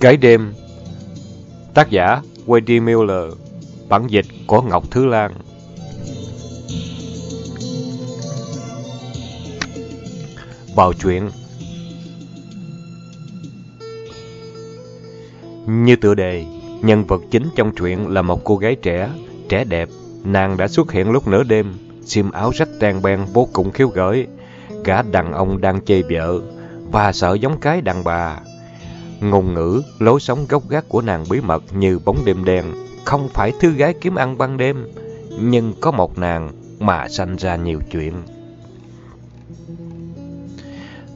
Cái đêm Tác giả Wendy Miller Bản dịch của Ngọc Thứ Lan Vào chuyện Như tựa đề, nhân vật chính trong truyện là một cô gái trẻ, trẻ đẹp. Nàng đã xuất hiện lúc nửa đêm, xiêm áo rách tan ben vô cùng khiêu gợi. Gã đàn ông đang chê vợ, và sợ giống cái đàn bà. Ngôn ngữ, lối sống gốc gác của nàng bí mật như bóng đêm đen, không phải thư gái kiếm ăn ban đêm, nhưng có một nàng mà sanh ra nhiều chuyện.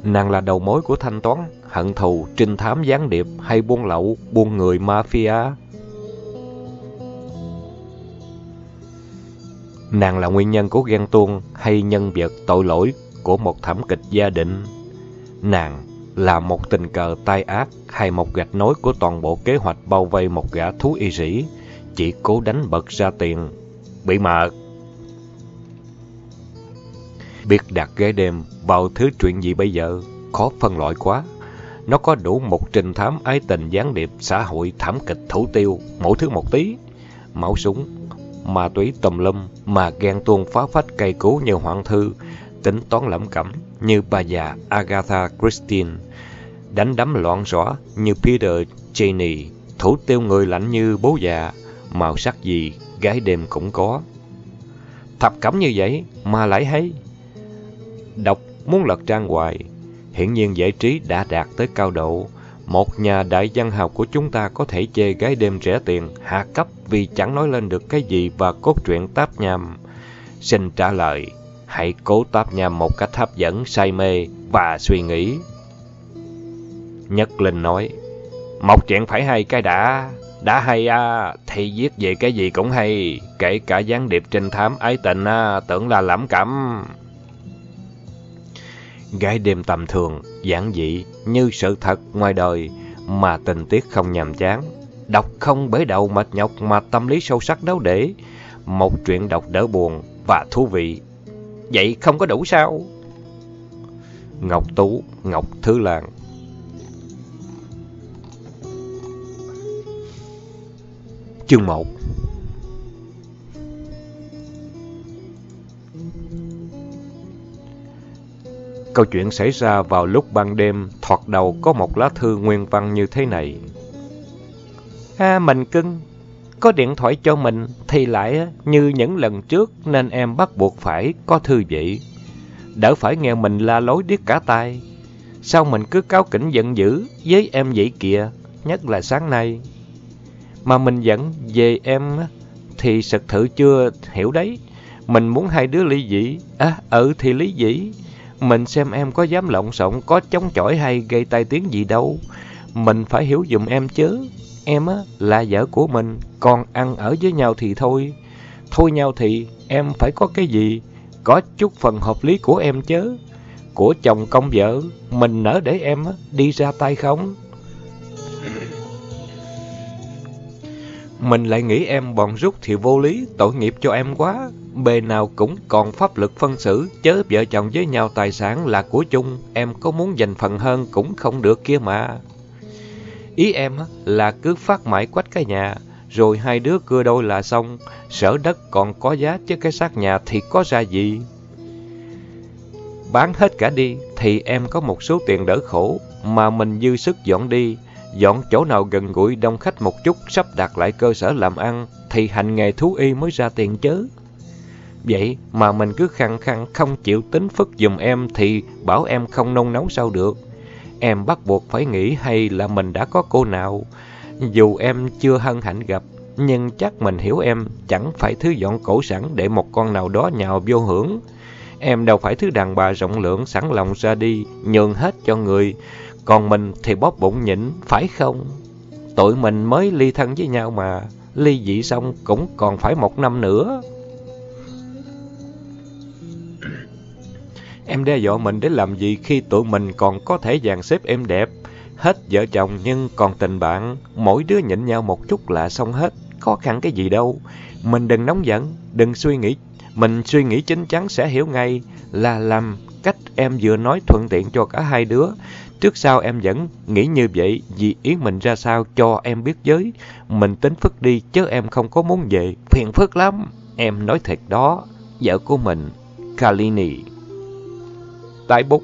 Nàng là đầu mối của thanh toán, hận thù, trinh thám gián điệp hay buôn lậu, buôn người mafia. Nàng là nguyên nhân của ghen tuông hay nhân vật tội lỗi của một thảm kịch gia đình. Nàng là một tình cờ tai ác hay một gạch nối của toàn bộ kế hoạch bao vây một gã thú y sĩ, chỉ cố đánh bật ra tiền. Bị mờ. Biết đặt ghế đêm vào thứ chuyện gì bây giờ, khó phân loại quá. Nó có đủ một trình thám ái tình gián điệp, xã hội, thảm kịch, thủ tiêu, mỗi thứ một tí. Máu súng, ma túy tùm lum mà ghen tuông phá phách cây cú như hoạn thư, tính toán lẩm cẩm như bà già Agatha Christie, đánh đấm loạn rõ như Peter Cheney, thủ tiêu người lạnh như bố già, màu sắc gì gái đêm cũng có. Thập cẩm như vậy mà lại hay. Đọc muốn lật trang hoài, hiển nhiên giải trí đã đạt tới cao độ. Một nhà đại văn học của chúng ta có thể chê gái đêm rẻ tiền, hạ cấp vì chẳng nói lên được cái gì và cốt truyện táp nham. Xin trả lời, hãy cố táp nham một cách hấp dẫn, say mê và suy nghĩ. Nhất Linh nói, một chuyện phải hay cái đã, đã hay à, thì viết về cái gì cũng hay, kể cả gián điệp trinh thám ái tình à, tưởng là lãm cảm Gái đêm tầm thường, giản dị, như sự thật ngoài đời, mà tình tiết không nhàm chán. Đọc không bể đầu mệt nhọc mà tâm lý sâu sắc đấu để. Một chuyện đọc đỡ buồn và thú vị. Vậy không có đủ sao? Ngọc Tú, Ngọc Thứ Lan Chương 1 Câu chuyện xảy ra vào lúc ban đêm, thoạt đầu có một lá thư nguyên văn như thế này. À, mình cưng, có điện thoại cho mình thì lại như những lần trước nên em bắt buộc phải có thư vậy. Đỡ phải nghe mình la lối điếc cả tai. Sao mình cứ cáo kỉnh giận dữ với em vậy kìa, nhất là sáng nay. Mà mình giận về em thì thật thử chưa hiểu đấy. Mình muốn hai đứa ly dị. À, ừ thì ly dị. Mình xem em có dám lộn xộn, có chống chọi hay gây tai tiếng gì đâu. Mình phải hiểu dùm em chứ. Em á, là vợ của mình, còn ăn ở với nhau thì thôi. Thôi nhau thì em phải có cái gì, có chút phần hợp lý của em chứ. Của chồng công vợ, mình nỡ để em đi ra tay không? Mình lại nghĩ em bọn rút thì vô lý, tội nghiệp cho em quá. Bề nào cũng còn pháp lực phân xử, chớ vợ chồng với nhau tài sản là của chung, em có muốn giành phần hơn cũng không được kia mà. Ý em là cứ phát mãi quách cái nhà, rồi hai đứa cưa đôi là xong, sở đất còn có giá chứ cái xác nhà thì có ra gì. Bán hết cả đi thì em có một số tiền đỡ khổ, mà mình dư sức dọn đi, dọn chỗ nào gần gũi đông khách một chút sắp đặt lại cơ sở làm ăn thì hành nghề thú y mới ra tiền chứ. Vậy mà mình cứ khăng khăng không chịu tính phức dùm em thì bảo em không nôn nóng sao được. Em bắt buộc phải nghĩ hay là mình đã có cô nào. Dù em chưa hân hạnh gặp, nhưng chắc mình hiểu em chẳng phải thứ dọn cổ sẵn để một con nào đó nhào vô hưởng. Em đâu phải thứ đàn bà rộng lượng sẵn lòng ra đi, nhường hết cho người. Còn mình thì bóp bụng nhịn, phải không? Tụi mình mới ly thân với nhau mà, ly dị xong cũng còn phải một năm nữa. Em đe dọa mình để làm gì khi tụi mình còn có thể dàn xếp em đẹp. Hết vợ chồng nhưng còn tình bạn, mỗi đứa nhịn nhau một chút là xong hết, khó khăn cái gì đâu. Mình đừng nóng giận, đừng suy nghĩ, mình suy nghĩ chính chắn sẽ hiểu ngay là làm cách em vừa nói thuận tiện cho cả hai đứa. Trước sau em vẫn nghĩ như vậy vì ý mình ra sao cho em biết giới, Mình tính phức đi chứ em không có muốn về. Phiền phức lắm. Em nói thiệt đó. Vợ của mình, Kalini. Tái bút.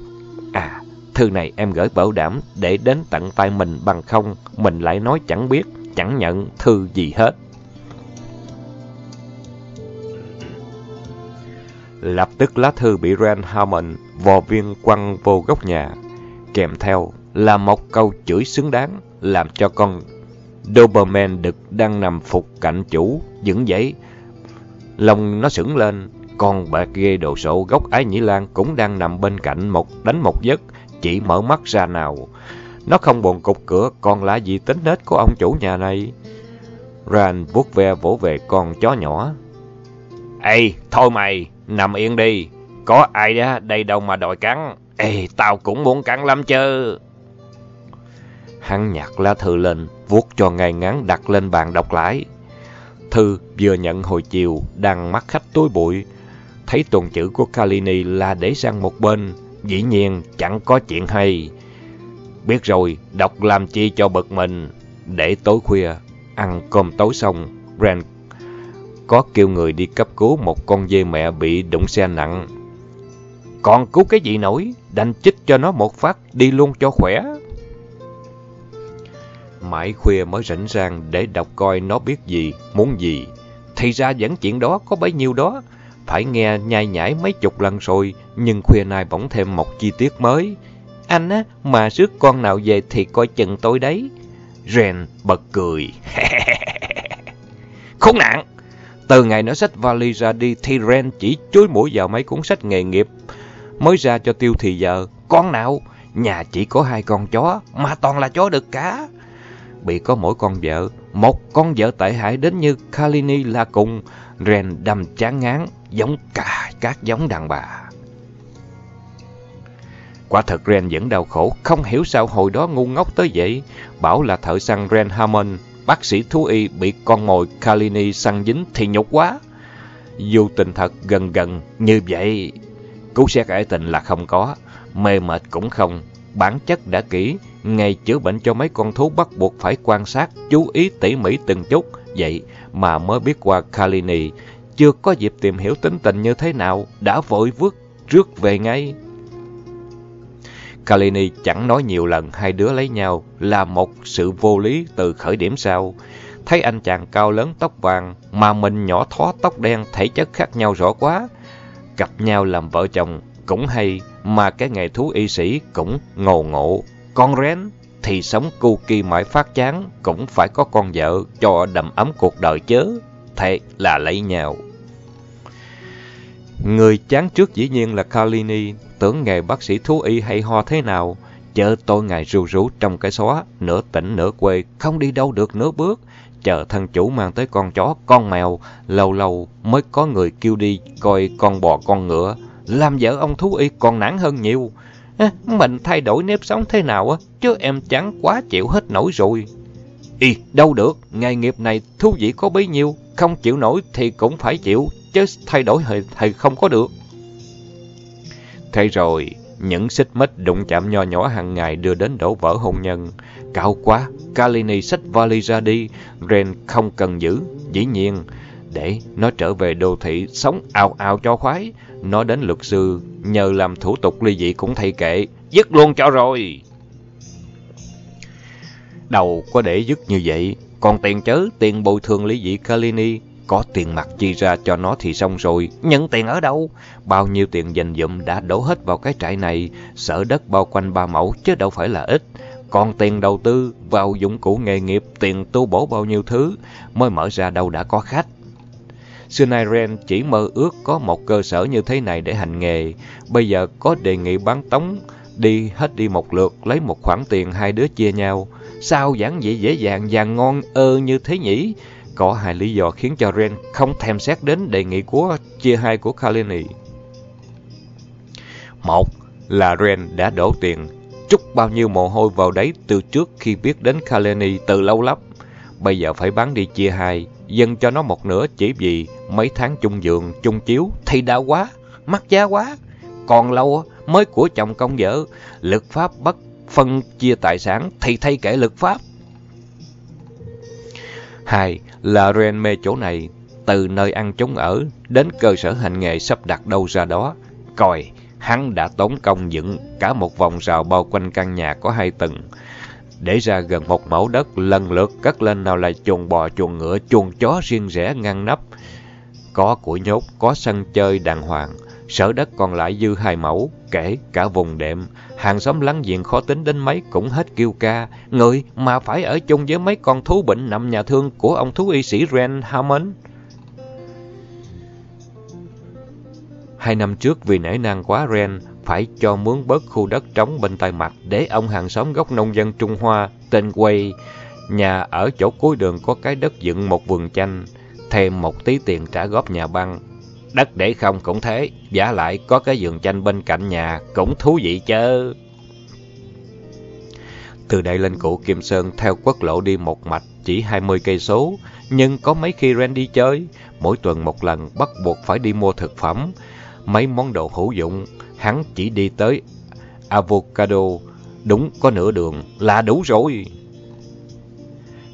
À, thư này em gửi bảo đảm để đến tận tay mình bằng không. Mình lại nói chẳng biết, chẳng nhận thư gì hết. Lập tức lá thư bị Ren Harmon vò viên quăng vô góc nhà, kèm theo là một câu chửi xứng đáng, làm cho con Doberman đực đang nằm phục cạnh chủ, dững dãy. Lòng nó sững lên, con bạc ghê đồ sộ gốc ái nhĩ lan cũng đang nằm bên cạnh một đánh một giấc, chỉ mở mắt ra nào. Nó không buồn cục cửa, còn là gì tính nết của ông chủ nhà này. Ran vuốt ve vỗ về con chó nhỏ. Ê, thôi mày, nằm yên đi. Có ai đó đây đâu mà đòi cắn. Ê, tao cũng muốn cắn lắm chứ. Hắn nhặt lá thư lên, vuốt cho ngay ngắn đặt lên bàn đọc lại. Thư vừa nhận hồi chiều, đang mắt khách tối bụi. Thấy tuần chữ của Kalini là để sang một bên. Dĩ nhiên, chẳng có chuyện hay. Biết rồi, đọc làm chi cho bực mình. Để tối khuya, ăn cơm tối xong, Ren có kêu người đi cấp cứu một con dê mẹ bị đụng xe nặng. Còn cứu cái gì nổi, đành chích cho nó một phát, đi luôn cho khỏe. Mãi khuya mới rảnh rang để đọc coi nó biết gì, muốn gì. Thì ra vẫn chuyện đó có bấy nhiêu đó. Phải nghe nhai nhảy mấy chục lần rồi, nhưng khuya nay bỗng thêm một chi tiết mới. Anh á, mà rước con nào về thì coi chừng tôi đấy. Ren bật cười. Khốn nạn! Từ ngày nó xách vali ra đi thì Ren chỉ chối mũi vào mấy cuốn sách nghề nghiệp mới ra cho tiêu thì giờ. Con nào? Nhà chỉ có hai con chó mà toàn là chó đực cả. Bị có mỗi con vợ, một con vợ tệ hại đến như Kalini là cùng. Ren đầm chán ngán, giống cả các giống đàn bà. Quả thật Ren vẫn đau khổ, không hiểu sao hồi đó ngu ngốc tới vậy. Bảo là thợ săn Ren Hammond bác sĩ thú y bị con mồi Kalini săn dính thì nhục quá. Dù tình thật gần gần như vậy, cứu xét ải tình là không có, mê mệt cũng không. Bản chất đã kỹ, ngày chữa bệnh cho mấy con thú bắt buộc phải quan sát, chú ý tỉ mỉ từng chút. Vậy mà mới biết qua Kalini, chưa có dịp tìm hiểu tính tình như thế nào, đã vội vứt rước về ngay. Kalini chẳng nói nhiều lần hai đứa lấy nhau là một sự vô lý từ khởi điểm sau. Thấy anh chàng cao lớn tóc vàng mà mình nhỏ thó tóc đen thể chất khác nhau rõ quá. Gặp nhau làm vợ chồng cũng hay mà cái nghề thú y sĩ cũng ngầu ngộ. Con rén thì sống cu kỳ mãi phát chán cũng phải có con vợ cho đầm ấm cuộc đời chớ. Thế là lấy nhau. Người chán trước dĩ nhiên là Kalini, tưởng nghề bác sĩ thú y hay ho thế nào. Chợ tôi ngày rù rú trong cái xóa, nửa tỉnh nửa quê, không đi đâu được nửa bước. Chờ thân chủ mang tới con chó, con mèo, lâu lâu mới có người kêu đi coi con bò con ngựa. Làm vợ ông thú y còn nản hơn nhiều. À, mình thay đổi nếp sống thế nào á, chứ em chán quá chịu hết nổi rồi. Y, đâu được, nghề nghiệp này thú vị có bấy nhiêu, không chịu nổi thì cũng phải chịu, chứ thay đổi thì, thì không có được. Thế rồi, những xích mích đụng chạm nho nhỏ hàng ngày đưa đến đổ vỡ hôn nhân. Cao quá, Kalini xách vali ra đi, Ren không cần giữ, dĩ nhiên, để nó trở về đô thị sống ào ào cho khoái. Nó đến luật sư, nhờ làm thủ tục ly dị cũng thay kệ, dứt luôn cho rồi. Đầu có để dứt như vậy, còn tiền chớ, tiền bồi thường ly dị Kalini có tiền mặt chi ra cho nó thì xong rồi, nhận tiền ở đâu? Bao nhiêu tiền dành dụm đã đổ hết vào cái trại này, sở đất bao quanh ba mẫu chứ đâu phải là ít. Còn tiền đầu tư vào dụng cụ nghề nghiệp, tiền tu bổ bao nhiêu thứ, mới mở ra đâu đã có khách. Xưa nay Ren chỉ mơ ước có một cơ sở như thế này để hành nghề. Bây giờ có đề nghị bán tống, đi hết đi một lượt, lấy một khoản tiền hai đứa chia nhau. Sao giản dị dễ dàng và ngon ơ như thế nhỉ? Có hai lý do khiến cho Ren không thèm xét đến đề nghị của chia hai của Kalini. Một là Ren đã đổ tiền, chút bao nhiêu mồ hôi vào đấy từ trước khi biết đến Kalini từ lâu lắm. Bây giờ phải bán đi chia hai, dâng cho nó một nửa chỉ vì mấy tháng chung giường, chung chiếu thì đã quá, mắc giá quá. Còn lâu mới của chồng công vợ. Lực pháp bất phân chia tài sản thì thay kể lực pháp. Hai là Ren mê chỗ này, từ nơi ăn trốn ở đến cơ sở hành nghề sắp đặt đâu ra đó. Coi, hắn đã tốn công dựng cả một vòng rào bao quanh căn nhà có hai tầng. Để ra gần một mẫu đất lần lượt cất lên nào là chuồng bò, chuồng ngựa, chuồng chó riêng rẽ ngăn nắp. Có củi nhốt, có sân chơi đàng hoàng. Sở đất còn lại dư hai mẫu, kể cả vùng đệm. Hàng xóm láng giềng khó tính đến mấy cũng hết kêu ca. Người mà phải ở chung với mấy con thú bệnh nằm nhà thương của ông thú y sĩ Ren Hammond. Hai năm trước vì nể nang quá Ren phải cho mướn bớt khu đất trống bên tay mặt để ông hàng xóm gốc nông dân Trung Hoa tên Quay. Nhà ở chỗ cuối đường có cái đất dựng một vườn chanh, thêm một tí tiền trả góp nhà băng. Đất để không cũng thế, giả lại có cái vườn chanh bên cạnh nhà cũng thú vị chứ. Từ đây lên cụ Kim Sơn theo quốc lộ đi một mạch chỉ 20 cây số, nhưng có mấy khi Ren đi chơi, mỗi tuần một lần bắt buộc phải đi mua thực phẩm, mấy món đồ hữu dụng, hắn chỉ đi tới avocado, đúng có nửa đường là đủ rồi.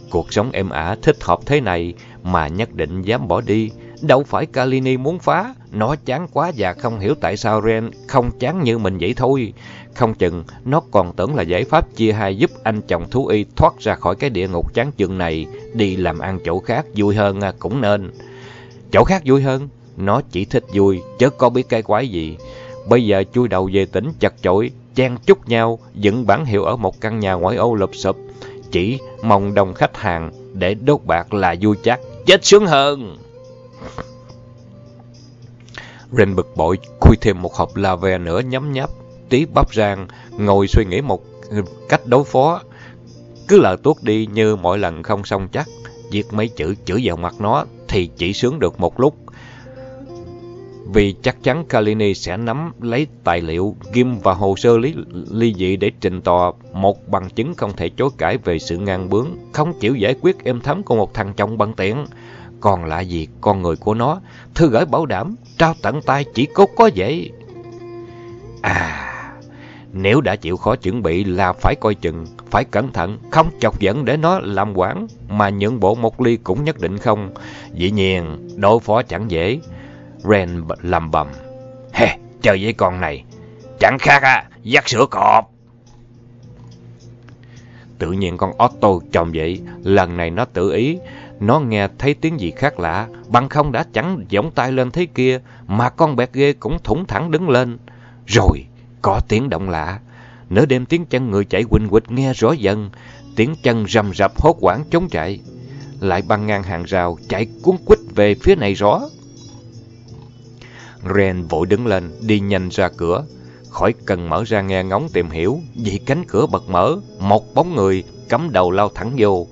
Cuộc sống êm ả thích hợp thế này mà nhất định dám bỏ đi, đâu phải Kalini muốn phá, nó chán quá và không hiểu tại sao Ren không chán như mình vậy thôi. Không chừng nó còn tưởng là giải pháp chia hai giúp anh chồng thú y thoát ra khỏi cái địa ngục chán chừng này, đi làm ăn chỗ khác vui hơn à, cũng nên. Chỗ khác vui hơn, nó chỉ thích vui, chứ có biết cái quái gì. Bây giờ chui đầu về tỉnh chặt chội, chen chúc nhau, dựng bản hiệu ở một căn nhà ngoại ô lụp sụp. Chỉ mong đông khách hàng để đốt bạc là vui chắc, chết sướng hơn. Ren bực bội, khui thêm một hộp la ve nữa nhấm nháp, tí bắp rang, ngồi suy nghĩ một ừ, cách đối phó. Cứ là tuốt đi như mỗi lần không xong chắc, viết mấy chữ chữ vào mặt nó thì chỉ sướng được một lúc. Vì chắc chắn Kalini sẽ nắm lấy tài liệu, ghim và hồ sơ lý, ly dị để trình tòa một bằng chứng không thể chối cãi về sự ngang bướng, không chịu giải quyết êm thấm của một thằng chồng bằng tiện. Còn lại gì con người của nó, thư gửi bảo đảm, trao tận tay chỉ cốt có vậy. À, nếu đã chịu khó chuẩn bị là phải coi chừng, phải cẩn thận, không chọc giận để nó làm quản, mà nhượng bộ một ly cũng nhất định không. Dĩ nhiên, đối phó chẳng dễ. Ren lầm bầm. Hè, chơi với con này, chẳng khác à, dắt sữa cọp. Tự nhiên con Otto chồng vậy, lần này nó tự ý, nó nghe thấy tiếng gì khác lạ, bằng không đã chẳng giọng tay lên thế kia, mà con bẹt ghê cũng thủng thẳng đứng lên. Rồi, có tiếng động lạ. Nửa đêm tiếng chân người chạy quỳnh quịch nghe rõ dần, tiếng chân rầm rập hốt quảng chống chạy. Lại băng ngang hàng rào, chạy cuốn quýt về phía này rõ. Ren vội đứng lên, đi nhanh ra cửa. Khỏi cần mở ra nghe ngóng tìm hiểu, vì cánh cửa bật mở, một bóng người cắm đầu lao thẳng vô.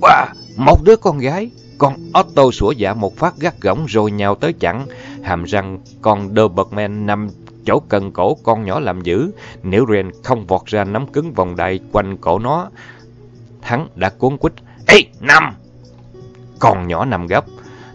Wow, một đứa con gái, con Otto sủa dạ một phát gắt gỏng rồi nhào tới chặn, hàm răng con Doberman nằm chỗ cần cổ con nhỏ làm giữ. Nếu Ren không vọt ra nắm cứng vòng đai quanh cổ nó, hắn đã cuốn quýt. Ê, nằm! Con nhỏ nằm gấp,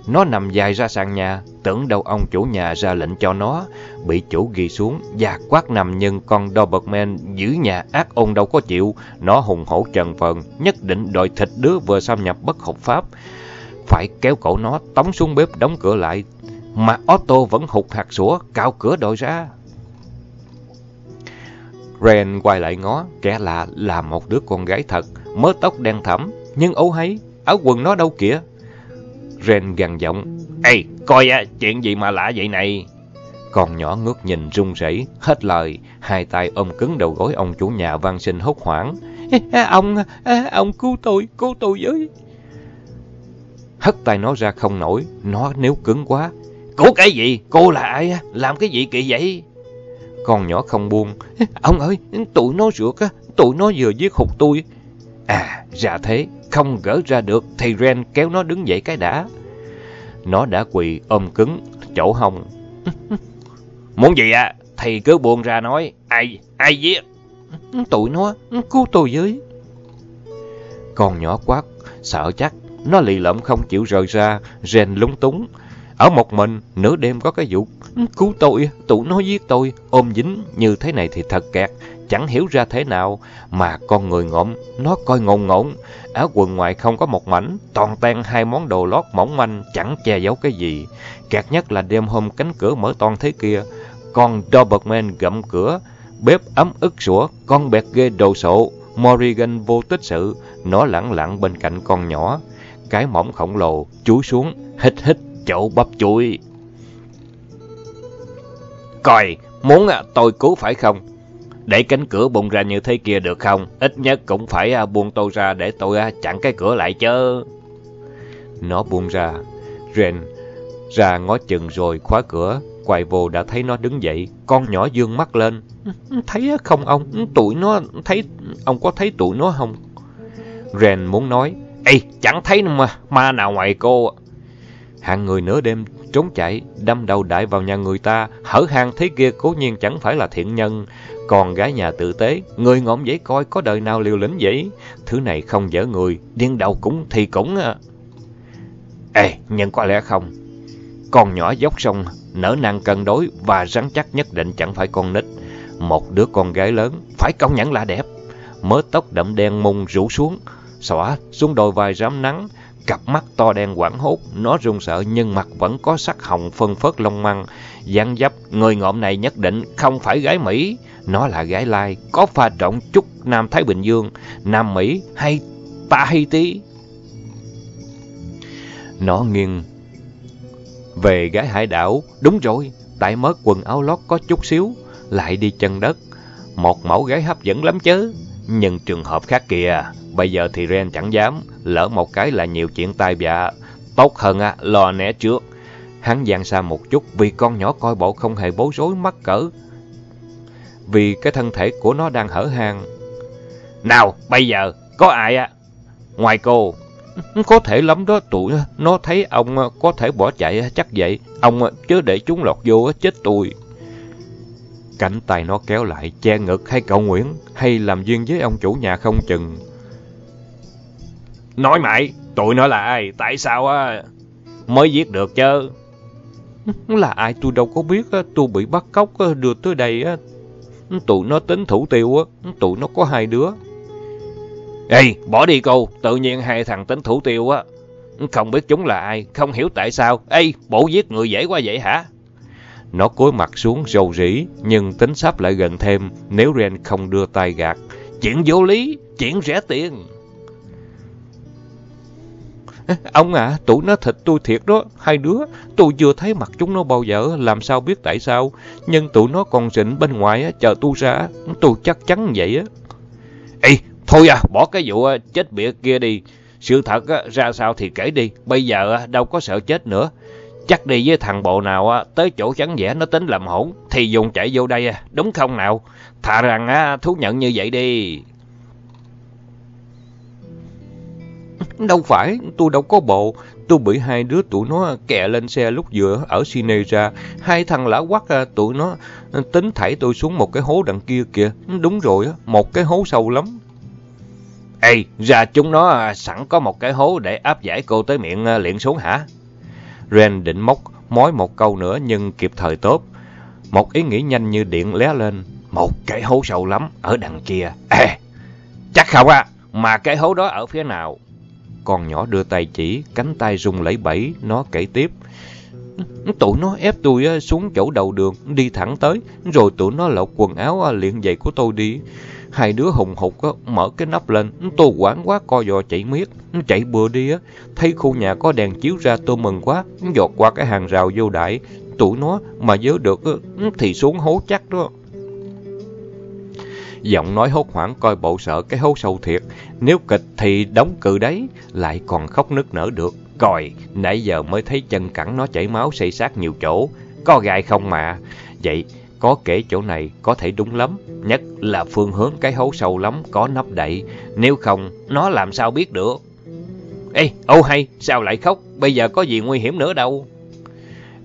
nó nằm dài ra sàn nhà, tưởng đâu ông chủ nhà ra lệnh cho nó, bị chủ ghi xuống và quát nằm nhưng con Doberman giữ nhà ác ôn đâu có chịu, nó hùng hổ trần phần, nhất định đòi thịt đứa vừa xâm nhập bất hợp pháp. Phải kéo cổ nó tống xuống bếp đóng cửa lại, mà Otto vẫn hụt hạt sủa, cạo cửa đòi ra. Ren quay lại ngó, kẻ lạ là một đứa con gái thật, mớ tóc đen thẫm, nhưng ấu hay, áo quần nó đâu kìa. Ren gằn giọng, Ê, coi á, chuyện gì mà lạ vậy này? Con nhỏ ngước nhìn run rẩy, hết lời, hai tay ôm cứng đầu gối ông chủ nhà van xin hốt hoảng. Ông, ông cứu tôi, cứu tôi với. Hất tay nó ra không nổi, nó nếu cứng quá. Cứu cái gì? Cô là ai? Làm cái gì kỳ vậy? Con nhỏ không buông. Ông ơi, tụi nó rượt á, tụi nó vừa giết hụt tôi. À, ra thế, không gỡ ra được thì Ren kéo nó đứng dậy cái đã. Nó đã quỳ ôm cứng, chỗ hông. Muốn gì à? Thì cứ buông ra nói. Ai, ai giết? Tụi nó, cứu tôi với. Con nhỏ quát, sợ chắc. Nó lì lợm không chịu rời ra, Ren lúng túng. Ở một mình, nửa đêm có cái vụ cứu tôi, tụi nó giết tôi, ôm dính như thế này thì thật kẹt, chẳng hiểu ra thế nào. Mà con người ngộm, nó coi ngộn ngộn, áo quần ngoài không có một mảnh, toàn tan hai món đồ lót mỏng manh, chẳng che giấu cái gì. Kẹt nhất là đêm hôm cánh cửa mở toan thế kia, con Doberman gặm cửa, bếp ấm ức sủa, con bẹt ghê đồ sộ, Morrigan vô tích sự, nó lặng lặng bên cạnh con nhỏ. Cái mỏng khổng lồ, chúi xuống, hít hít chậu bắp chuối. Coi, muốn à, tôi cứu phải không? Để cánh cửa bung ra như thế kia được không? Ít nhất cũng phải à, buông tôi ra để tôi à, chặn cái cửa lại chứ. Nó buông ra. Ren ra ngó chừng rồi khóa cửa. Quay vô đã thấy nó đứng dậy. Con nhỏ dương mắt lên. Thấy không ông? Tụi nó thấy... Ông có thấy tụi nó không? Ren muốn nói. Ê, chẳng thấy mà, ma nào ngoài cô. Hạng người nửa đêm trốn chạy, đâm đầu đại vào nhà người ta, hở hang thế kia cố nhiên chẳng phải là thiện nhân. Còn gái nhà tự tế, người ngộm dễ coi có đời nào liều lĩnh vậy. Thứ này không dở người, điên đầu cũng thì cũng... À. Ê, nhưng có lẽ không. Con nhỏ dốc sông, nở năng cân đối và rắn chắc nhất định chẳng phải con nít. Một đứa con gái lớn, phải công nhận là đẹp. Mớ tóc đậm đen mông rủ xuống, xõa xuống đôi vai rám nắng, cặp mắt to đen quảng hốt, nó run sợ nhưng mặt vẫn có sắc hồng phân phớt lông măng. dáng dấp, người ngộm này nhất định không phải gái Mỹ, nó là gái Lai, có pha trộn chút Nam Thái Bình Dương, Nam Mỹ hay Tahiti. Nó nghiêng về gái hải đảo, đúng rồi, tại mớ quần áo lót có chút xíu, lại đi chân đất. Một mẫu gái hấp dẫn lắm chứ, nhưng trường hợp khác kìa, bây giờ thì Ren chẳng dám, lỡ một cái là nhiều chuyện tai vạ. Tốt hơn à, lo né trước. Hắn giang xa một chút vì con nhỏ coi bộ không hề bối rối mắc cỡ. Vì cái thân thể của nó đang hở hang. Nào, bây giờ, có ai à? Ngoài cô, có thể lắm đó tụi nó thấy ông ờ, có thể bỏ chạy ờ, chắc vậy. Ông ờ, chứ để chúng lọt vô chết tôi. Cánh tay nó kéo lại, che ngực hay cầu nguyện, hay làm duyên với ông chủ nhà không chừng. Nói mày, tụi nó là ai? Tại sao á? Mới giết được chứ. Là ai tôi đâu có biết, tôi bị bắt cóc đưa tới đây. Tụi nó tính thủ tiêu, á, tụi nó có hai đứa. Ê, bỏ đi cô, tự nhiên hai thằng tính thủ tiêu á. Không biết chúng là ai, không hiểu tại sao. Ê, bộ giết người dễ quá vậy hả? Nó cúi mặt xuống rầu rĩ, nhưng tính sắp lại gần thêm nếu Ren không đưa tay gạt. Chuyện vô lý, chuyện rẻ tiền. Ông ạ, tụi nó thịt tôi thiệt đó, hai đứa. Tôi chưa thấy mặt chúng nó bao giờ, làm sao biết tại sao. Nhưng tụi nó còn rịnh bên ngoài, chờ tôi ra, tôi chắc chắn vậy á. Ê, thôi à, bỏ cái vụ à, chết bịa kia đi. Sự thật ra sao thì kể đi, bây giờ đâu có sợ chết nữa. Chắc đi với thằng bộ nào á, tới chỗ chắn vẽ nó tính làm hỗn, thì dùng chạy vô đây, à. đúng không nào? Thà rằng á, thú nhận như vậy đi. Đâu phải, tôi đâu có bộ. Tôi bị hai đứa tụi nó kẹ lên xe lúc vừa ở Sine ra. Hai thằng lã quắc à, tụi nó à, tính thảy tôi xuống một cái hố đằng kia kìa. Đúng rồi, một cái hố sâu lắm. Ê, ra chúng nó à, sẵn có một cái hố để áp giải cô tới miệng liền xuống hả? Ren định móc, mối một câu nữa nhưng kịp thời tốt. Một ý nghĩ nhanh như điện lé lên. Một cái hố sâu lắm, ở đằng kia. Ê, chắc không à, mà cái hố đó ở phía nào? Con nhỏ đưa tay chỉ, cánh tay rung lẫy bẫy, nó kể tiếp. Tụi nó ép tôi xuống chỗ đầu đường, đi thẳng tới, rồi tụi nó lột quần áo liền giày của tôi đi. Hai đứa hùng hục mở cái nắp lên, tôi quảng quá co giò chạy miết, chạy bừa đi á, thấy khu nhà có đèn chiếu ra tôi mừng quá, giọt qua cái hàng rào vô đại, tụi nó mà nhớ được thì xuống hố chắc đó. Giọng nói hốt hoảng coi bộ sợ cái hố sâu thiệt, nếu kịch thì đóng cự đấy, lại còn khóc nức nở được. Coi, nãy giờ mới thấy chân cẳng nó chảy máu xây xác nhiều chỗ, có gai không mà. Vậy, có kể chỗ này có thể đúng lắm, nhất là phương hướng cái hố sâu lắm, có nắp đậy, nếu không, nó làm sao biết được. Ê, ô hay, sao lại khóc, bây giờ có gì nguy hiểm nữa đâu.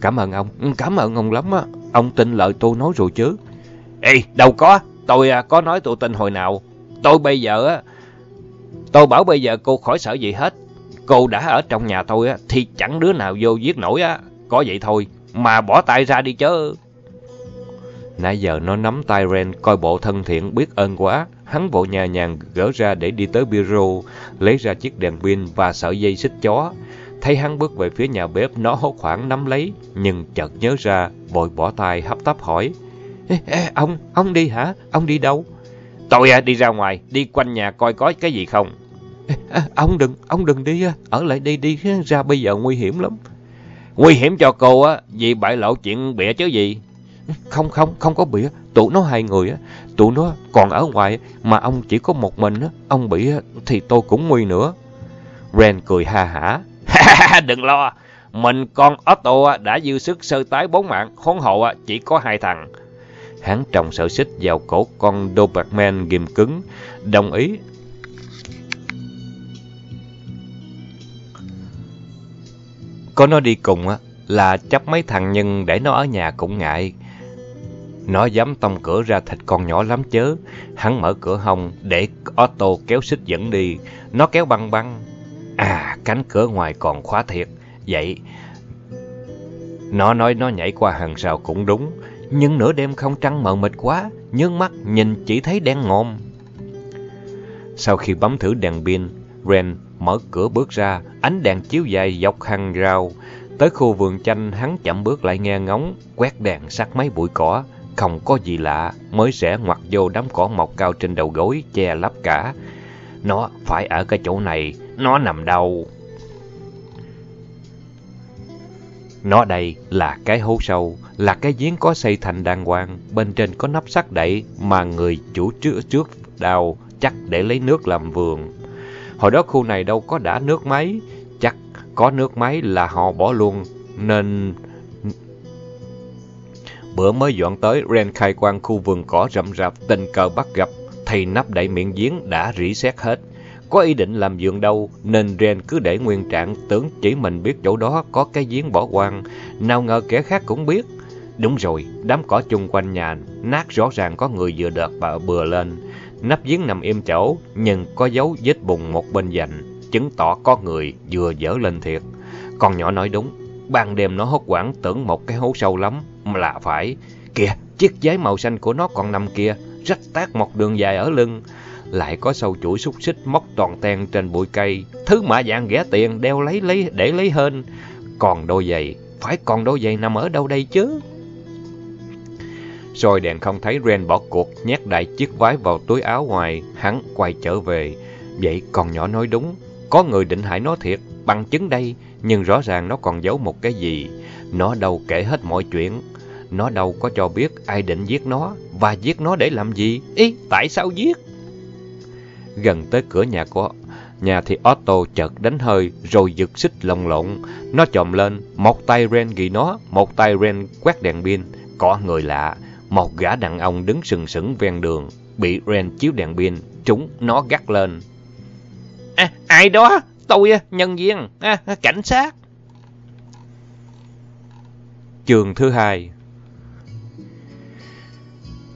Cảm ơn ông, ừ, cảm ơn ông lắm á, ông tin lời tôi nói rồi chứ. Ê, đâu có, tôi à, có nói tụ tình hồi nào. Tôi bây giờ á, tôi bảo bây giờ cô khỏi sợ gì hết. Cô đã ở trong nhà tôi á, thì chẳng đứa nào vô giết nổi á. có vậy thôi, mà bỏ tay ra đi chứ. Nãy giờ nó nắm tay Ren coi bộ thân thiện biết ơn quá. Hắn vội nhà nhàng gỡ ra để đi tới bureau, lấy ra chiếc đèn pin và sợi dây xích chó. Thấy hắn bước về phía nhà bếp, nó hốt hoảng nắm lấy, nhưng chợt nhớ ra, vội bỏ tay hấp tấp hỏi. Ê, ê, ông, ông đi hả? Ông đi đâu? Tôi à, đi ra ngoài, đi quanh nhà coi có cái gì không. Ê, à, ông đừng, ông đừng đi, ở lại đây đi, ra bây giờ nguy hiểm lắm. Nguy hiểm cho cô á, vì bại lộ chuyện bịa chứ gì. Không không, không có bịa, tụi nó hai người á, tụi nó còn ở ngoài mà ông chỉ có một mình á, ông bị thì tôi cũng nguy nữa. Ren cười ha hả. Đừng lo, mình con Otto đã dư sức sơ tái bốn mạng, khốn hộ chỉ có hai thằng. Hắn trồng sợi xích vào cổ con Doberman ghim cứng, đồng ý. Có nó đi cùng á, là chấp mấy thằng nhân để nó ở nhà cũng ngại. Nó dám tông cửa ra thịt con nhỏ lắm chớ. Hắn mở cửa hông để Otto kéo xích dẫn đi. Nó kéo băng băng. À, cánh cửa ngoài còn khóa thiệt. Vậy, nó nói nó nhảy qua hàng rào cũng đúng. Nhưng nửa đêm không trăng mờ mịt quá. Nhưng mắt nhìn chỉ thấy đen ngòm. Sau khi bấm thử đèn pin, Ren mở cửa bước ra, ánh đèn chiếu dài dọc hàng rào. Tới khu vườn chanh, hắn chậm bước lại nghe ngóng, quét đèn sát mấy bụi cỏ. Không có gì lạ, mới sẽ ngoặt vô đám cỏ mọc cao trên đầu gối, che lấp cả. Nó phải ở cái chỗ này, nó nằm đâu? Nó đây là cái hố sâu, là cái giếng có xây thành đàng hoàng, bên trên có nắp sắt đậy mà người chủ trước trước đào chắc để lấy nước làm vườn. Hồi đó khu này đâu có đã nước máy, chắc có nước máy là họ bỏ luôn, nên Bữa mới dọn tới, Ren khai quan khu vườn cỏ rậm rạp, tình cờ bắt gặp, thì nắp đậy miệng giếng đã rỉ sét hết. Có ý định làm vườn đâu, nên Ren cứ để nguyên trạng, tưởng chỉ mình biết chỗ đó có cái giếng bỏ quang Nào ngờ kẻ khác cũng biết. Đúng rồi, đám cỏ chung quanh nhà, nát rõ ràng có người vừa đợt và bừa lên. Nắp giếng nằm im chỗ, nhưng có dấu vết bùng một bên dành, chứng tỏ có người vừa dở lên thiệt. Con nhỏ nói đúng, ban đêm nó hốt quảng tưởng một cái hố sâu lắm, là phải. Kìa, chiếc giấy màu xanh của nó còn nằm kia, rách tác một đường dài ở lưng. Lại có sâu chuỗi xúc xích móc toàn ten trên bụi cây. Thứ mã dạng ghẻ tiền đeo lấy lấy để lấy hơn. Còn đôi giày, phải còn đôi giày nằm ở đâu đây chứ? Rồi đèn không thấy Ren bỏ cuộc, nhét đại chiếc vái vào túi áo ngoài, hắn quay trở về. Vậy còn nhỏ nói đúng, có người định hại nó thiệt, bằng chứng đây, nhưng rõ ràng nó còn giấu một cái gì. Nó đâu kể hết mọi chuyện, nó đâu có cho biết ai định giết nó, và giết nó để làm gì? Ý, tại sao giết? Gần tới cửa nhà của nhà thì Otto chợt đánh hơi rồi giật xích lồng lộn. Nó chồm lên, một tay Ren ghi nó, một tay Ren quét đèn pin. Có người lạ, một gã đàn ông đứng sừng sững ven đường, bị Ren chiếu đèn pin, trúng nó gắt lên. À, ai đó? Tôi, nhân viên, à, cảnh sát. Trường thứ hai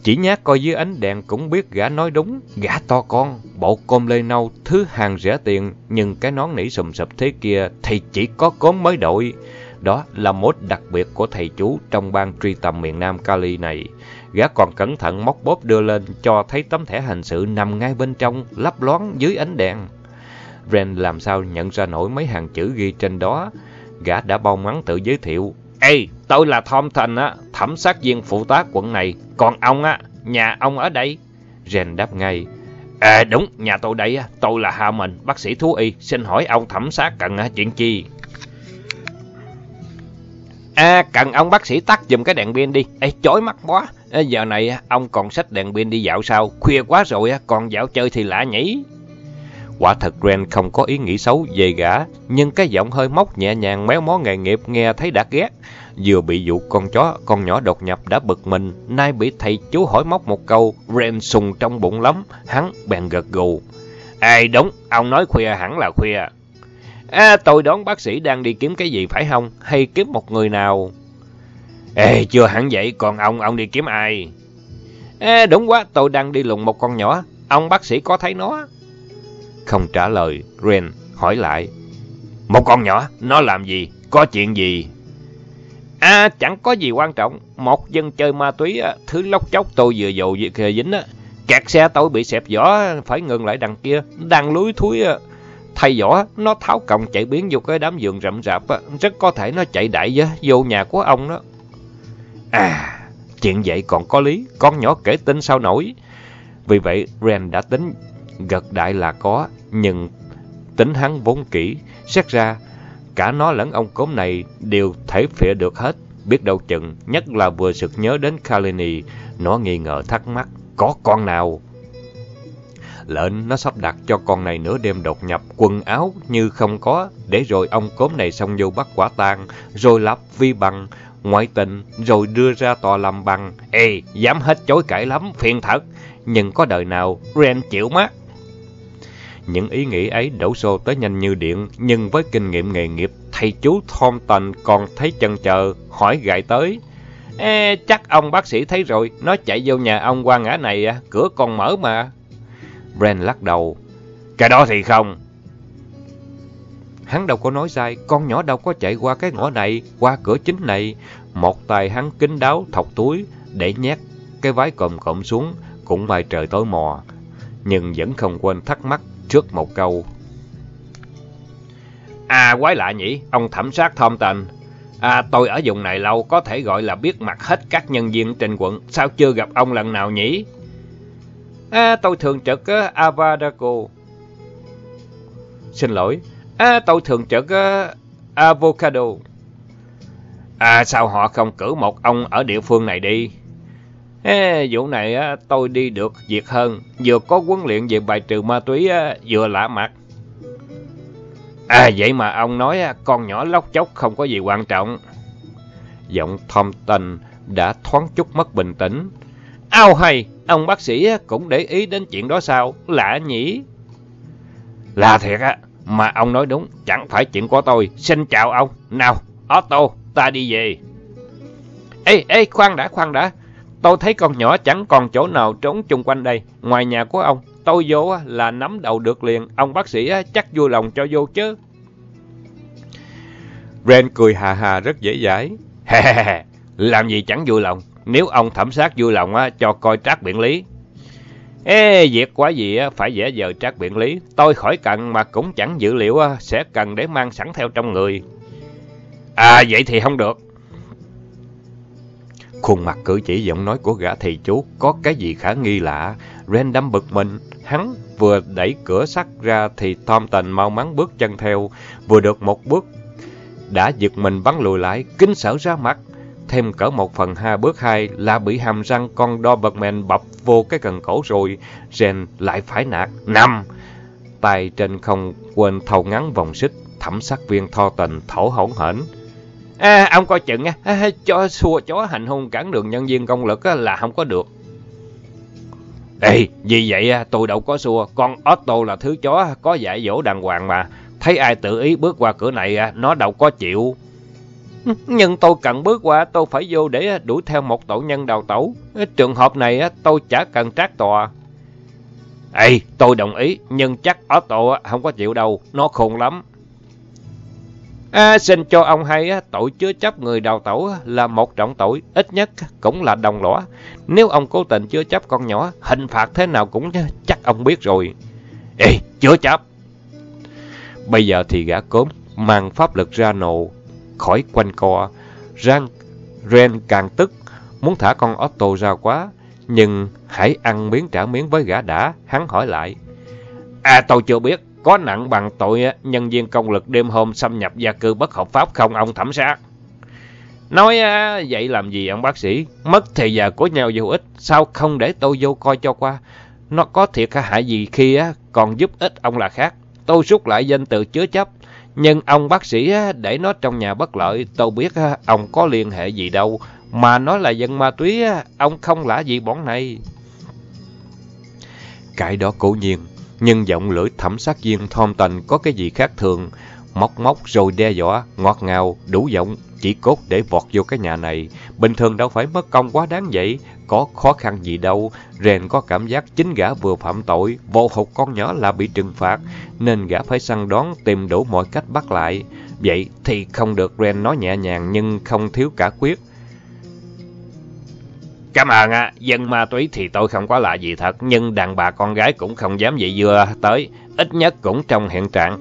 chỉ nhát coi dưới ánh đèn cũng biết gã nói đúng, gã to con, bộ côm lê nâu, thứ hàng rẻ tiền, nhưng cái nón nỉ sùm sụp thế kia thì chỉ có cốm mới đội. Đó là mốt đặc biệt của thầy chú trong ban truy tầm miền Nam Cali này. Gã còn cẩn thận móc bóp đưa lên cho thấy tấm thẻ hành sự nằm ngay bên trong, lấp loáng dưới ánh đèn. Ren làm sao nhận ra nổi mấy hàng chữ ghi trên đó. Gã đã bao mắng tự giới thiệu, Ê, tôi là Thompson á, thẩm sát viên phụ tá quận này. Còn ông á, nhà ông ở đây. Ren đáp ngay. À đúng, nhà tôi đây á, tôi là Hà Mình, bác sĩ thú y. Xin hỏi ông thẩm sát cần à, chuyện chi? À, cần ông bác sĩ tắt dùm cái đèn pin đi. Ê, chói mắt quá. À, giờ này ông còn xách đèn pin đi dạo sao? Khuya quá rồi, còn dạo chơi thì lạ nhỉ? Quả thật Ren không có ý nghĩ xấu về gã, nhưng cái giọng hơi móc nhẹ nhàng méo mó nghề nghiệp nghe thấy đã ghét. Vừa bị dụ con chó, con nhỏ đột nhập đã bực mình, nay bị thầy chú hỏi móc một câu, Ren sùng trong bụng lắm, hắn bèn gật gù. Ê đúng, ông nói khuya hẳn là khuya. À, tôi đoán bác sĩ đang đi kiếm cái gì phải không? Hay kiếm một người nào? Ê, chưa hẳn vậy, còn ông, ông đi kiếm ai? À, đúng quá, tôi đang đi lùng một con nhỏ. Ông bác sĩ có thấy nó? Không trả lời, Ren hỏi lại. Một con nhỏ, nó làm gì? Có chuyện gì? À, chẳng có gì quan trọng. Một dân chơi ma túy, à, thứ lóc chóc tôi vừa dầu vừa dính á. Kẹt xe tôi bị xẹp vỏ, phải ngừng lại đằng kia. Đang lúi thúi thay vỏ, nó tháo còng chạy biến vô cái đám giường rậm rạp. Rất có thể nó chạy đại vô nhà của ông đó. À, chuyện vậy còn có lý. Con nhỏ kể tin sao nổi. Vì vậy, Ren đã tính gật đại là có, nhưng tính hắn vốn kỹ. Xét ra, cả nó lẫn ông cốm này đều thể phịa được hết. Biết đâu chừng, nhất là vừa sực nhớ đến Kalini, nó nghi ngờ thắc mắc, có con nào? Lệnh nó sắp đặt cho con này nửa đêm đột nhập quần áo như không có, để rồi ông cốm này xong vô bắt quả tang, rồi lập vi bằng, ngoại tình, rồi đưa ra tòa làm bằng. Ê, dám hết chối cãi lắm, phiền thật. Nhưng có đời nào Ren chịu mắt. Những ý nghĩ ấy đổ xô tới nhanh như điện, nhưng với kinh nghiệm nghề nghiệp, thầy chú Thornton còn thấy chân chờ, hỏi gại tới. Ê, chắc ông bác sĩ thấy rồi, nó chạy vô nhà ông qua ngã này, à, cửa còn mở mà. Brand lắc đầu. Cái đó thì không. Hắn đâu có nói sai, con nhỏ đâu có chạy qua cái ngõ này, qua cửa chính này. Một tay hắn kín đáo thọc túi để nhét cái vái cộm cộm xuống, cũng may trời tối mò. Nhưng vẫn không quên thắc mắc trước một câu. À, quái lạ nhỉ, ông thẩm sát Thompson. À, tôi ở vùng này lâu, có thể gọi là biết mặt hết các nhân viên trên quận. Sao chưa gặp ông lần nào nhỉ? À, tôi thường trực uh, Avadaco. Xin lỗi. À, tôi thường trực uh, Avocado. À, sao họ không cử một ông ở địa phương này đi? Ê, vụ này á, tôi đi được việc hơn, vừa có huấn luyện về bài trừ ma túy, á, vừa lạ mặt. À, vậy mà ông nói á, con nhỏ lóc chóc không có gì quan trọng. Giọng Thompson đã thoáng chút mất bình tĩnh. Ao hay, ông bác sĩ cũng để ý đến chuyện đó sao? Lạ nhỉ? Là thiệt á, mà ông nói đúng, chẳng phải chuyện của tôi. Xin chào ông. Nào, Otto, ta đi về. Ê, ê, khoan đã, khoan đã. Tôi thấy con nhỏ chẳng còn chỗ nào trốn chung quanh đây. Ngoài nhà của ông, tôi vô là nắm đầu được liền. Ông bác sĩ chắc vui lòng cho vô chứ. Ren cười hà hà rất dễ dãi. Làm gì chẳng vui lòng. Nếu ông thẩm sát vui lòng cho coi trác biện lý. Ê, việc quá gì phải dễ dờ trác biện lý. Tôi khỏi cần mà cũng chẳng dữ liệu sẽ cần để mang sẵn theo trong người. À, vậy thì không được. Khuôn mặt cử chỉ giọng nói của gã thầy chú có cái gì khả nghi lạ. Random bực mình. Hắn vừa đẩy cửa sắt ra thì Thompson mau mắn bước chân theo. Vừa được một bước đã giật mình bắn lùi lại, kinh sợ ra mặt. Thêm cỡ một phần hai bước hai là bị hàm răng con Doberman bập vô cái cần cổ rồi. Ren lại phải nạt. Nằm! Tay trên không quên thâu ngắn vòng xích. Thẩm sát viên tho tình thổ hổn hển. À, ông coi chừng à, cho xua chó hành hung cản đường nhân viên công lực là không có được. Ê, vì vậy tôi đâu có xua, con Otto là thứ chó có dạy dỗ đàng hoàng mà. Thấy ai tự ý bước qua cửa này, nó đâu có chịu. Nhưng tôi cần bước qua, tôi phải vô để đuổi theo một tổ nhân đào tẩu. Trường hợp này tôi chả cần trác tòa. Ê, tôi đồng ý, nhưng chắc Otto không có chịu đâu, nó khôn lắm. À, xin cho ông hay tội chứa chấp người đào tẩu là một trọng tội, ít nhất cũng là đồng lõa. Nếu ông cố tình chứa chấp con nhỏ, hình phạt thế nào cũng chắc ông biết rồi. Ê, chứa chấp! Bây giờ thì gã cốm mang pháp lực ra nộ khỏi quanh co. Rang, Ren càng tức, muốn thả con Otto ra quá. Nhưng hãy ăn miếng trả miếng với gã đã, hắn hỏi lại. À, tôi chưa biết, có nặng bằng tội nhân viên công lực đêm hôm xâm nhập gia cư bất hợp pháp không ông thẩm sát? Nói vậy làm gì ông bác sĩ? Mất thời giờ của nhau vô ích, sao không để tôi vô coi cho qua? Nó có thiệt hại gì khi còn giúp ích ông là khác. Tôi rút lại danh từ chứa chấp. Nhưng ông bác sĩ để nó trong nhà bất lợi, tôi biết ông có liên hệ gì đâu. Mà nó là dân ma túy, ông không lạ gì bọn này. Cái đó cố nhiên, nhưng giọng lưỡi thẩm sát viên Thompson có cái gì khác thường, móc móc rồi đe dọa, ngọt ngào, đủ giọng, chỉ cốt để vọt vô cái nhà này. Bình thường đâu phải mất công quá đáng vậy, có khó khăn gì đâu. Rèn có cảm giác chính gã vừa phạm tội, vô hụt con nhỏ là bị trừng phạt, nên gã phải săn đón tìm đủ mọi cách bắt lại. Vậy thì không được Ren nói nhẹ nhàng nhưng không thiếu cả quyết. Cảm ơn ạ, dân ma túy thì tôi không có lạ gì thật, nhưng đàn bà con gái cũng không dám vậy dưa tới, ít nhất cũng trong hiện trạng.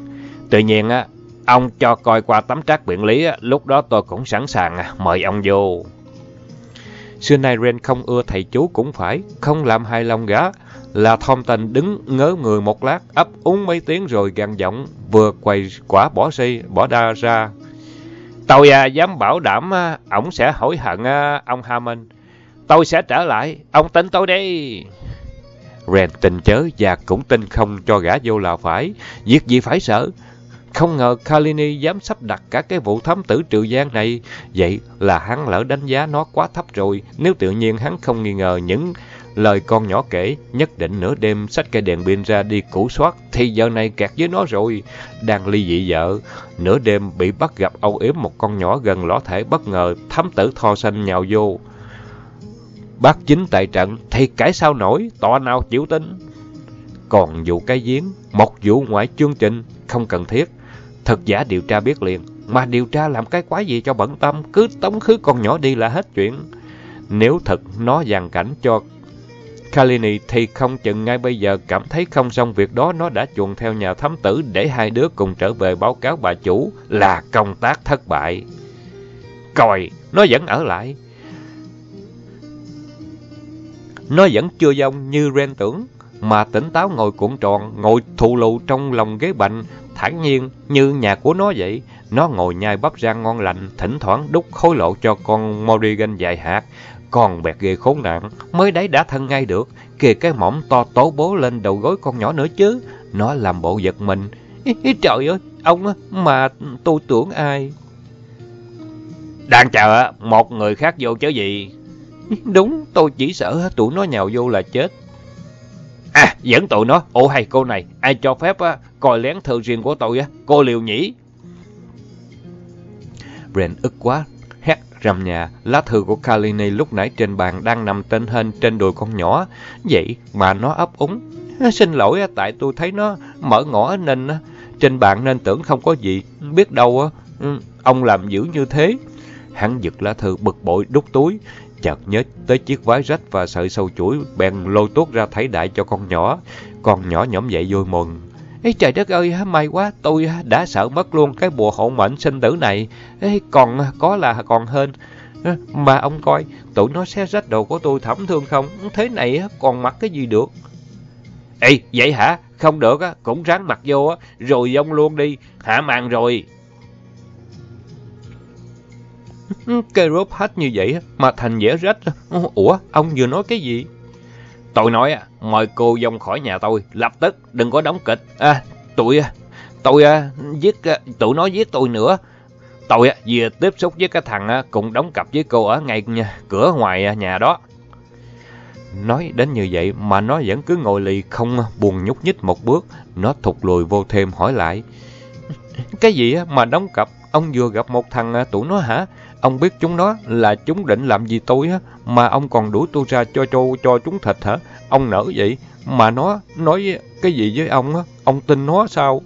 Tuy nhiên, á, ông cho coi qua tấm trác biện lý, lúc đó tôi cũng sẵn sàng, à. mời ông vô. Xưa nay Ren không ưa thầy chú cũng phải, không làm hài lòng gã. Là thông Tình đứng ngớ người một lát, ấp úng mấy tiếng rồi gằn giọng, vừa quầy quả bỏ si, bỏ đa ra. Tôi à, dám bảo đảm, à, ổng sẽ hối hận à, ông Hammond. Tôi sẽ trở lại, ông tin tôi đi. Ren tin chớ và cũng tin không cho gã vô là phải, việc gì phải sợ. Không ngờ Kalini dám sắp đặt cả cái vụ thám tử trừ gian này. Vậy là hắn lỡ đánh giá nó quá thấp rồi. Nếu tự nhiên hắn không nghi ngờ những lời con nhỏ kể, nhất định nửa đêm xách cây đèn pin ra đi củ soát, thì giờ này kẹt với nó rồi. Đang ly dị vợ, nửa đêm bị bắt gặp âu yếm một con nhỏ gần lõ thể bất ngờ, thám tử tho xanh nhào vô. Bác chính tại trận, thì cãi sao nổi, tọa nào chịu tin. Còn vụ cái giếng, một vụ ngoại chương trình, không cần thiết. Thật giả điều tra biết liền, mà điều tra làm cái quái gì cho bận tâm, cứ tống khứ con nhỏ đi là hết chuyện. Nếu thật nó dàn cảnh cho Kalini thì không chừng ngay bây giờ cảm thấy không xong việc đó nó đã chuồn theo nhà thám tử để hai đứa cùng trở về báo cáo bà chủ là công tác thất bại. Coi, nó vẫn ở lại. Nó vẫn chưa dông như Ren tưởng, mà tỉnh táo ngồi cuộn tròn, ngồi thụ lụ trong lòng ghế bệnh, thản nhiên như nhà của nó vậy. Nó ngồi nhai bắp rang ngon lành, thỉnh thoảng đút khối lộ cho con Morrigan dài hạt. Còn bẹt ghê khốn nạn, mới đấy đã thân ngay được, kìa cái mỏm to tố bố lên đầu gối con nhỏ nữa chứ. Nó làm bộ giật mình. Trời ơi, ông mà tôi tưởng ai? Đang chờ một người khác vô chứ gì? Đúng, tôi chỉ sợ tụi nó nhào vô là chết. À, dẫn tụi nó. Ồ hay cô này, ai cho phép á, coi lén thư riêng của tôi á, cô liều nhỉ? Brent ức quá, hét rầm nhà, lá thư của Kalini lúc nãy trên bàn đang nằm tên hên trên đùi con nhỏ. Vậy mà nó ấp úng. Xin lỗi, tại tôi thấy nó mở ngõ nên trên bàn nên tưởng không có gì. Biết đâu ừ, ông làm dữ như thế. Hắn giật lá thư bực bội đút túi, chợt nhớ tới chiếc váy rách và sợi sâu chuỗi, bèn lôi tốt ra thấy đại cho con nhỏ. Con nhỏ nhõm dậy vui mừng. Ê trời đất ơi, may quá, tôi đã sợ mất luôn cái bùa hộ mệnh sinh tử này. Ê, còn có là còn hơn. Mà ông coi, tụi nó xé rách đồ của tôi thẩm thương không? Thế này còn mặc cái gì được? Ê, vậy hả? Không được, cũng ráng mặc vô, rồi dông luôn đi. Hạ màn rồi. Cây rốt hết như vậy mà thành dễ rách. Ủa, ông vừa nói cái gì? Tôi nói, mời cô dông khỏi nhà tôi, lập tức, đừng có đóng kịch. À, tụi, à, tôi à, giết, à, tụi nó giết tôi nữa. Tôi vừa tiếp xúc với cái thằng cùng đóng cặp với cô ở ngay cửa ngoài nhà đó. Nói đến như vậy mà nó vẫn cứ ngồi lì không buồn nhúc nhích một bước. Nó thụt lùi vô thêm hỏi lại. Cái gì mà đóng cặp? Ông vừa gặp một thằng tụi nó hả? Ông biết chúng nó là chúng định làm gì tôi á, mà ông còn đuổi tôi ra cho cho cho chúng thịt hả? Ông nỡ vậy, mà nó nói cái gì với ông á, ông tin nó sao?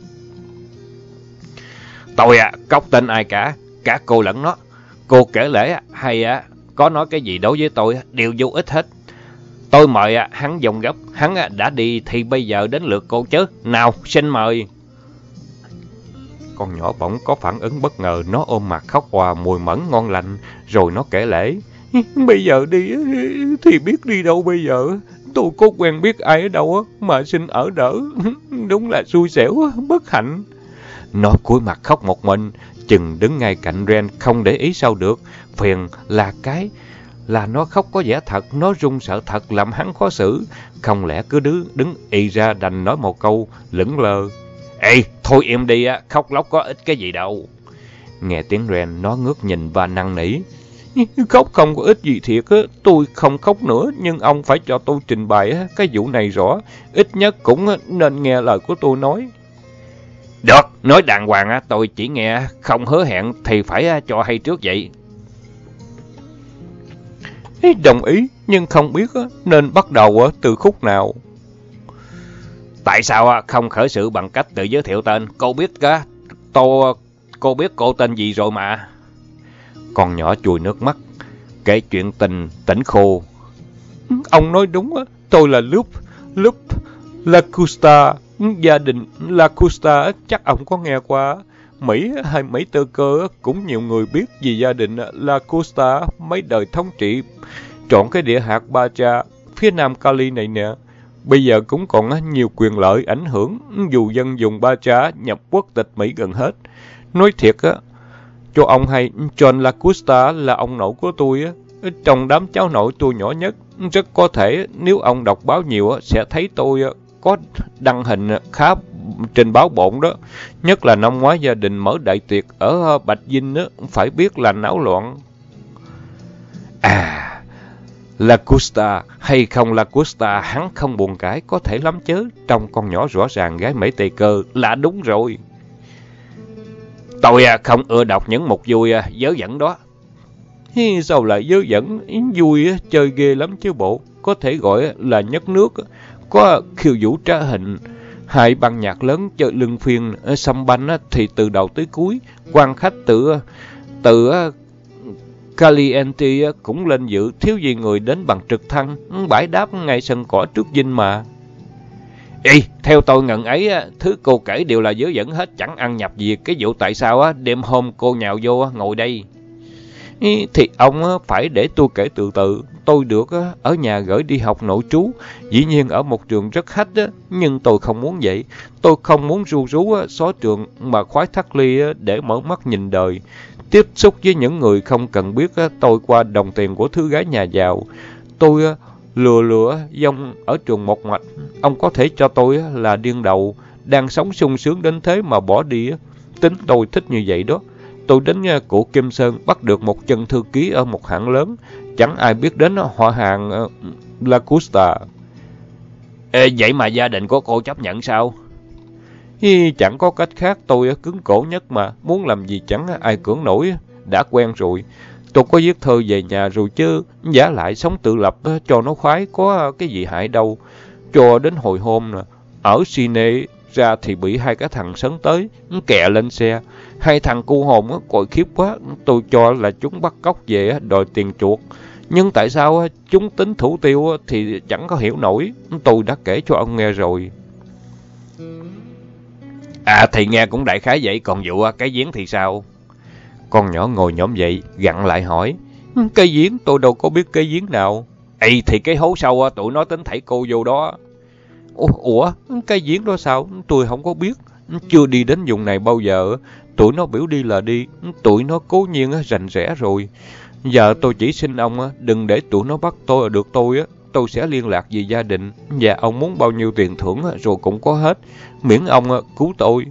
Tôi à, cóc tin ai cả, cả cô lẫn nó. Cô kể lễ à, hay á, có nói cái gì đối với tôi đều vô ích hết. Tôi mời à, hắn dòng gốc, hắn đã đi thì bây giờ đến lượt cô chứ. Nào, xin mời. Con nhỏ bỗng có phản ứng bất ngờ, nó ôm mặt khóc hòa mùi mẫn ngon lành, rồi nó kể lễ. Bây giờ đi thì biết đi đâu bây giờ. Tôi có quen biết ai ở đâu mà xin ở đỡ. Đúng là xui xẻo, bất hạnh. Nó cúi mặt khóc một mình, chừng đứng ngay cạnh Ren không để ý sao được. Phiền là cái là nó khóc có vẻ thật, nó run sợ thật làm hắn khó xử. Không lẽ cứ đứng, đứng y ra đành nói một câu, lững lờ. Ê, thôi em đi á, khóc lóc có ích cái gì đâu. Nghe tiếng Ren, nó ngước nhìn và năn nỉ. Khóc không có ích gì thiệt á, tôi không khóc nữa, nhưng ông phải cho tôi trình bày á, cái vụ này rõ. Ít nhất cũng nên nghe lời của tôi nói. Được, nói đàng hoàng á, tôi chỉ nghe không hứa hẹn thì phải à, cho hay trước vậy. Đồng ý, nhưng không biết nên bắt đầu từ khúc nào. Tại sao không khởi sự bằng cách tự giới thiệu tên? Cô biết cả, tô, cô biết cô tên gì rồi mà. Con nhỏ chùi nước mắt, kể chuyện tình tỉnh khô. Ông nói đúng á, tôi là Lup, Lup Lacusta, gia đình Lacusta, chắc ông có nghe qua. Mỹ hay Mỹ tơ cơ cũng nhiều người biết vì gia đình Lacusta mấy đời thống trị trọn cái địa hạt Ba Cha phía nam Cali này nè. Bây giờ cũng còn nhiều quyền lợi ảnh hưởng dù dân dùng Ba Trá nhập quốc tịch Mỹ gần hết. Nói thiệt á, cho ông hay John Lacusta là ông nội của tôi á. Trong đám cháu nội tôi nhỏ nhất, rất có thể nếu ông đọc báo nhiều á sẽ thấy tôi có đăng hình khá trên báo bổn đó. Nhất là năm ngoái gia đình mở đại tiệc ở Bạch Vinh á, phải biết là náo loạn. À, Lacusta hay không Lacusta hắn không buồn cãi có thể lắm chứ. Trong con nhỏ rõ ràng gái Mỹ Tây Cơ là đúng rồi. Tôi à, không ưa đọc những mục vui à, dớ dẫn đó. Hi, sao lại dớ dẫn? Vui à, chơi ghê lắm chứ bộ. Có thể gọi là nhất nước. Có khiêu vũ trá hình. Hai băng nhạc lớn chơi lưng phiên xăm banh thì từ đầu tới cuối. quan khách tự từ Caliente cũng lên dự thiếu gì người đến bằng trực thăng, bãi đáp ngay sân cỏ trước dinh mà. Ê, theo tôi ngần ấy, thứ cô kể đều là dớ dẫn hết, chẳng ăn nhập gì. Cái vụ tại sao đêm hôm cô nhào vô ngồi đây? Thì ông phải để tôi kể từ từ. Tôi được ở nhà gửi đi học nội trú. Dĩ nhiên ở một trường rất khách, nhưng tôi không muốn vậy. Tôi không muốn ru rú xó trường mà khoái thắt ly để mở mắt nhìn đời. Tiếp xúc với những người không cần biết tôi qua đồng tiền của thư gái nhà giàu. Tôi lừa lừa dông ở trường một mạch. Ông có thể cho tôi là điên đầu, đang sống sung sướng đến thế mà bỏ đi. Tính tôi thích như vậy đó. Tôi đến của Kim Sơn bắt được một chân thư ký ở một hãng lớn. Chẳng ai biết đến họ hàng ờ, Lacusta. Ê, vậy mà gia đình của cô chấp nhận sao? Hi, chẳng có cách khác, tôi cứng cổ nhất mà, muốn làm gì chẳng ai cưỡng nổi, đã quen rồi. Tôi có viết thơ về nhà rồi chứ, giả lại sống tự lập cho nó khoái, có cái gì hại đâu. Cho đến hồi hôm nè, ở Sine ra thì bị hai cái thằng sấn tới, kẹ lên xe. Hai thằng cu hồn còi khiếp quá, tôi cho là chúng bắt cóc về đòi tiền chuột. Nhưng tại sao chúng tính thủ tiêu thì chẳng có hiểu nổi, tôi đã kể cho ông nghe rồi. À thì nghe cũng đại khái vậy, còn vụ cái giếng thì sao? Con nhỏ ngồi nhóm dậy, gặn lại hỏi. Cái giếng tôi đâu có biết cái giếng nào. Ê thì cái hố sâu tụi nó tính thảy cô vô đó. Ủa, cái giếng đó sao? Tôi không có biết. Chưa đi đến vùng này bao giờ. Tụi nó biểu đi là đi. Tụi nó cố nhiên rành rẽ rồi. Giờ tôi chỉ xin ông đừng để tụi nó bắt tôi được tôi. Tôi sẽ liên lạc về gia đình. Và ông muốn bao nhiêu tiền thưởng rồi cũng có hết. Miễn ông cứu tôi.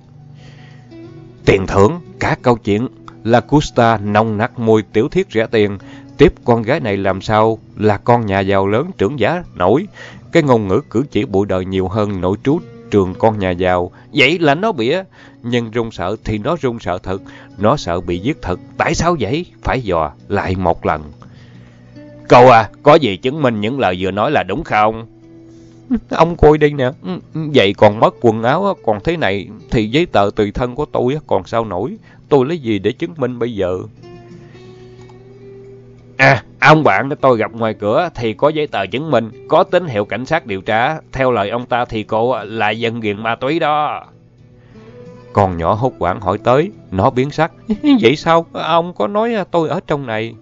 Tiền thưởng, cả câu chuyện là Custa nông nặc mùi tiểu thiết rẻ tiền. Tiếp con gái này làm sao là con nhà giàu lớn trưởng giá nổi. Cái ngôn ngữ cử chỉ bụi đời nhiều hơn nội trú trường con nhà giàu. Vậy là nó bịa. Nhưng run sợ thì nó run sợ thật. Nó sợ bị giết thật. Tại sao vậy? Phải dò lại một lần. Cậu à, có gì chứng minh những lời vừa nói là đúng không? Ông coi đây nè, vậy còn mất quần áo, còn thế này thì giấy tờ tùy thân của tôi còn sao nổi. Tôi lấy gì để chứng minh bây giờ? À, ông bạn tôi gặp ngoài cửa thì có giấy tờ chứng minh, có tín hiệu cảnh sát điều tra. Theo lời ông ta thì cô là dân nghiện ma túy đó. Con nhỏ hốt quảng hỏi tới, nó biến sắc. Vậy sao? Ông có nói tôi ở trong này?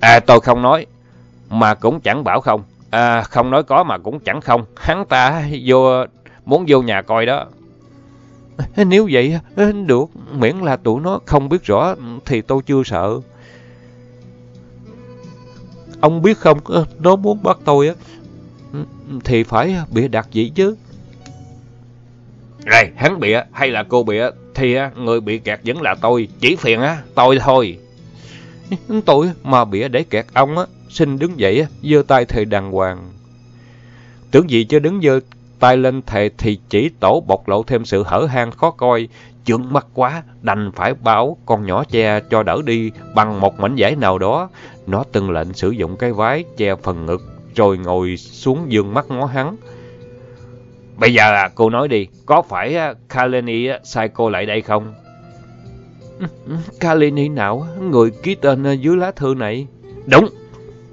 À, tôi không nói, mà cũng chẳng bảo không. À, không nói có mà cũng chẳng không. Hắn ta vô muốn vô nhà coi đó. Nếu vậy, được. Miễn là tụi nó không biết rõ thì tôi chưa sợ. Ông biết không, nó muốn bắt tôi á, thì phải bịa đặt gì chứ. Rồi, hắn bịa hay là cô bịa thì người bị kẹt vẫn là tôi. Chỉ phiền á, tôi thôi. Tôi mà bịa để kẹt ông á, xin đứng dậy, giơ tay thề đàng hoàng. Tưởng gì chưa đứng giơ tay lên thề thì chỉ tổ bộc lộ thêm sự hở hang khó coi, trượng mắt quá, đành phải bảo con nhỏ che cho đỡ đi bằng một mảnh vải nào đó. Nó từng lệnh sử dụng cái vái che phần ngực, rồi ngồi xuống dương mắt ngó hắn. Bây giờ à, cô nói đi, có phải à, Kaleni à, sai cô lại đây không? Kalini nào? Người ký tên dưới lá thư này? Đúng!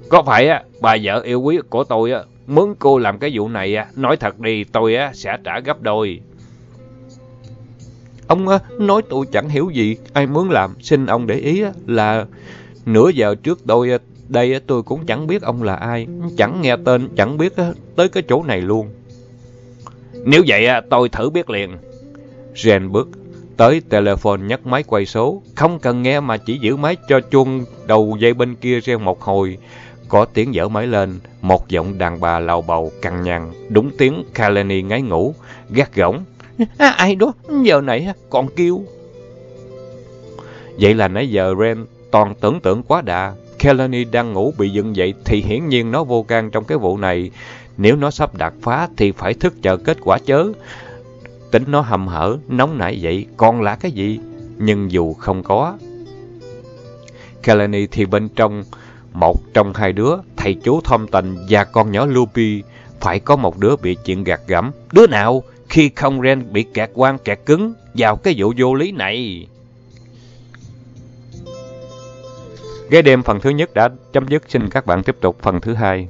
Có phải bà vợ yêu quý của tôi mướn muốn cô làm cái vụ này nói thật đi, tôi sẽ trả gấp đôi. Ông ờ, nói tôi chẳng hiểu gì, ai muốn làm, xin ông để ý là nửa giờ trước tôi ờ, đây tôi cũng chẳng biết ông là ai, chẳng nghe tên, chẳng biết ờ, tới cái chỗ này luôn. Nếu vậy tôi thử biết liền. Jen bước tới telephone nhấc máy quay số, không cần nghe mà chỉ giữ máy cho chuông đầu dây bên kia reo một hồi. Có tiếng dở máy lên, một giọng đàn bà lào bầu cằn nhằn, đúng tiếng Kaleni ngáy ngủ, gắt gỏng. À, ai đó, giờ này còn kêu. Vậy là nãy giờ Ren toàn tưởng tượng quá đà. Kalani đang ngủ bị dựng dậy thì hiển nhiên nó vô can trong cái vụ này. Nếu nó sắp đạt phá thì phải thức chờ kết quả chớ. Tính nó hầm hở, nóng nảy vậy, còn là cái gì? Nhưng dù không có. Kalani thì bên trong một trong hai đứa, thầy chú Thom Tình và con nhỏ Lupi, phải có một đứa bị chuyện gạt gẫm. Đứa nào khi không Ren bị kẹt quan kẹt cứng vào cái vụ vô lý này? Ghé đêm phần thứ nhất đã chấm dứt, xin các bạn tiếp tục phần thứ hai.